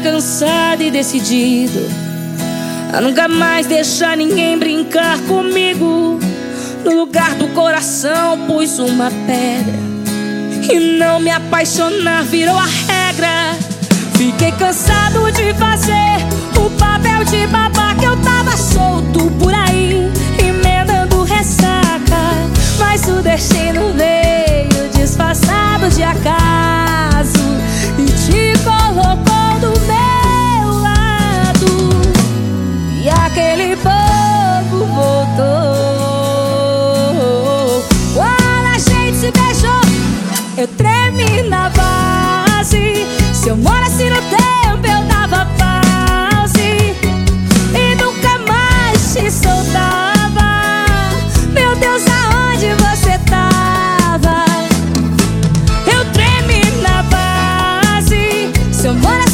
cansado e decidido a nunca mais deixar ninguém brincar comigo. No lugar do coração pus uma pedra e não me apaixonar virou a regra. Fiquei cansado de fazer o papel de babaca, eu tava solto por aí, emendando ressaca, mas o destino veio disfarçado de acaso. What.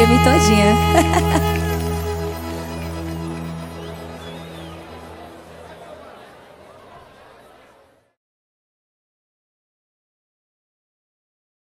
tremi todinha.